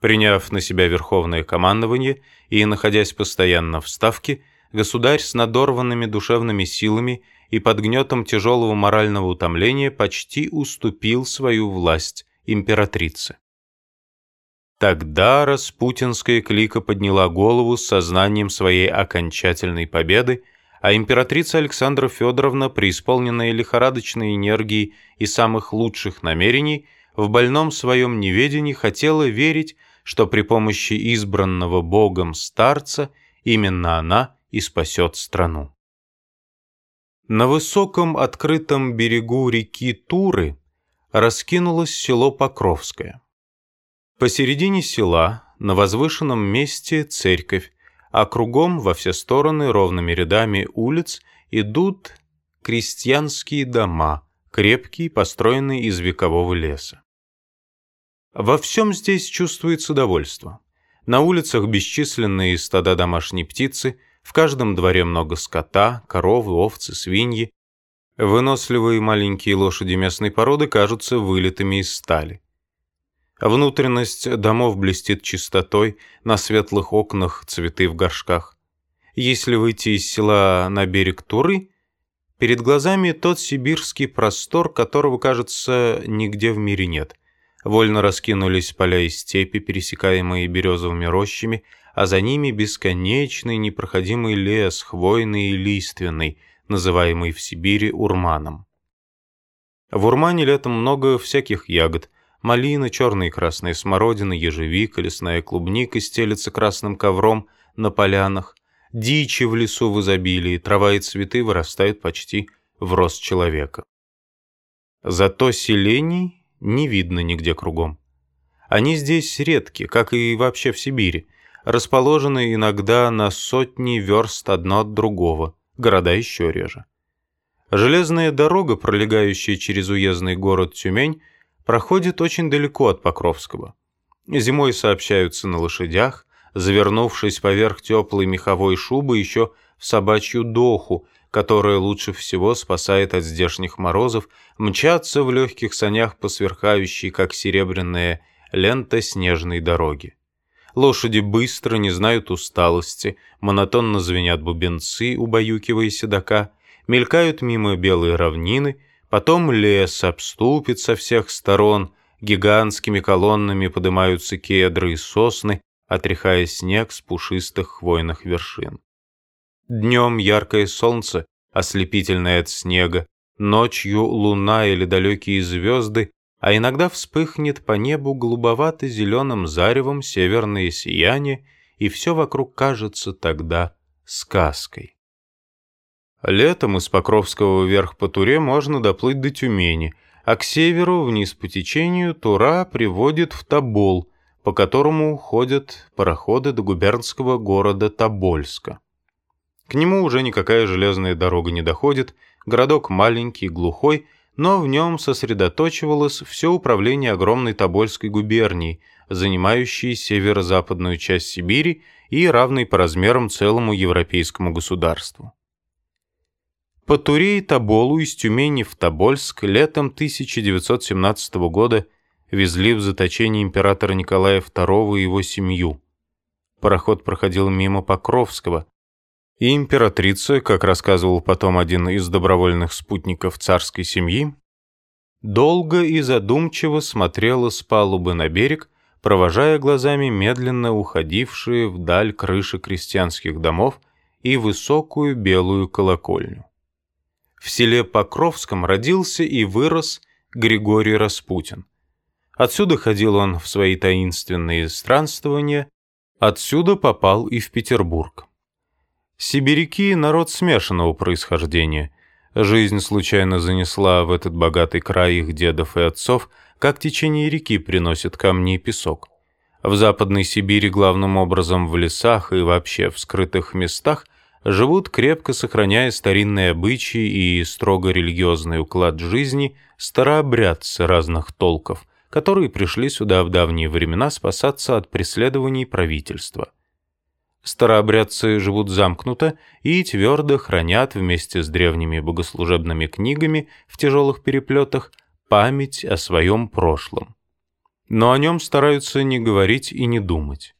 Приняв на себя верховное командование и находясь постоянно в Ставке, государь с надорванными душевными силами и под гнетом тяжелого морального утомления почти уступил свою власть императрице. Тогда распутинская клика подняла голову с сознанием своей окончательной победы, а императрица Александра Федоровна, преисполненная лихорадочной энергии и самых лучших намерений, в больном своем неведении хотела верить, что при помощи избранного Богом старца именно она и спасет страну. На высоком открытом берегу реки Туры раскинулось село Покровское. Посередине села, на возвышенном месте церковь, а кругом во все стороны ровными рядами улиц идут крестьянские дома, крепкие, построенные из векового леса. Во всем здесь чувствуется довольство. На улицах бесчисленные стада домашней птицы, в каждом дворе много скота, коровы, овцы, свиньи. Выносливые маленькие лошади местной породы кажутся вылитыми из стали. Внутренность домов блестит чистотой, на светлых окнах цветы в горшках. Если выйти из села на берег Туры, перед глазами тот сибирский простор, которого, кажется, нигде в мире нет. Вольно раскинулись поля и степи, пересекаемые березовыми рощами, а за ними бесконечный непроходимый лес, хвойный и лиственный, называемый в Сибири урманом. В урмане летом много всяких ягод – Малина, черная и красная смородина, ежевика, лесная клубника стелется красным ковром на полянах. Дичи в лесу в изобилии, трава и цветы вырастают почти в рост человека. Зато селений не видно нигде кругом. Они здесь редки, как и вообще в Сибири, расположены иногда на сотни верст одно от другого, города еще реже. Железная дорога, пролегающая через уездный город Тюмень, проходит очень далеко от Покровского. Зимой сообщаются на лошадях, завернувшись поверх теплой меховой шубы еще в собачью доху, которая лучше всего спасает от здешних морозов, мчаться в легких санях по сверкающей, как серебряная лента снежной дороги. Лошади быстро, не знают усталости, монотонно звенят бубенцы, убаюкивая седока, мелькают мимо белые равнины, Потом лес обступит со всех сторон, гигантскими колоннами поднимаются кедры и сосны, отряхая снег с пушистых хвойных вершин. Днем яркое солнце, ослепительное от снега, ночью луна или далекие звезды, а иногда вспыхнет по небу голубовато-зеленым заревом северное сияние, и все вокруг кажется тогда сказкой. Летом из Покровского вверх по Туре можно доплыть до Тюмени, а к северу, вниз по течению, Тура приводит в Тобол, по которому ходят пароходы до губернского города Тобольска. К нему уже никакая железная дорога не доходит, городок маленький, глухой, но в нем сосредоточивалось все управление огромной Тобольской губернии, занимающей северо-западную часть Сибири и равной по размерам целому европейскому государству. По Туре и Тоболу из Тюмени в Тобольск летом 1917 года везли в заточение императора Николая II и его семью. Пароход проходил мимо Покровского, и императрица, как рассказывал потом один из добровольных спутников царской семьи, долго и задумчиво смотрела с палубы на берег, провожая глазами медленно уходившие вдаль крыши крестьянских домов и высокую белую колокольню. В селе Покровском родился и вырос Григорий Распутин. Отсюда ходил он в свои таинственные странствования, отсюда попал и в Петербург. Сибиряки – народ смешанного происхождения. Жизнь случайно занесла в этот богатый край их дедов и отцов, как течение реки приносит камни и песок. В Западной Сибири главным образом в лесах и вообще в скрытых местах – живут крепко сохраняя старинные обычаи и строго религиозный уклад жизни старообрядцы разных толков, которые пришли сюда в давние времена спасаться от преследований правительства. Старообрядцы живут замкнуто и твердо хранят вместе с древними богослужебными книгами в тяжелых переплетах память о своем прошлом. но о нем стараются не говорить и не думать.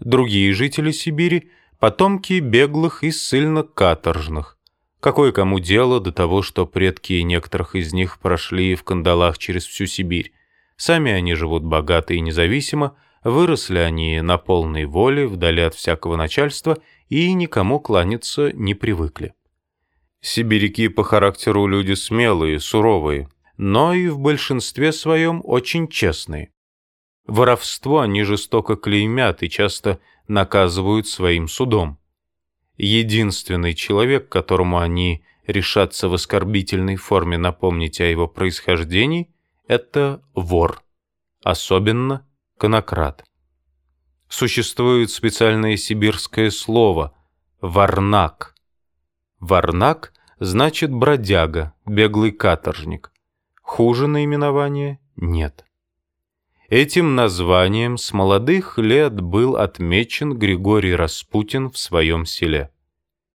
Другие жители Сибири – потомки беглых и ссыльно-каторжных. Какое кому дело до того, что предки некоторых из них прошли в кандалах через всю Сибирь? Сами они живут богато и независимо, выросли они на полной воле, вдали от всякого начальства и никому кланяться не привыкли. Сибиряки по характеру люди смелые, суровые, но и в большинстве своем очень честные. Воровство они жестоко клеймят и часто наказывают своим судом. Единственный человек, которому они решатся в оскорбительной форме напомнить о его происхождении, это вор, особенно конократ. Существует специальное сибирское слово «варнак». Варнак значит бродяга, беглый каторжник. Хуже наименования нет. Этим названием с молодых лет был отмечен Григорий Распутин в своем селе.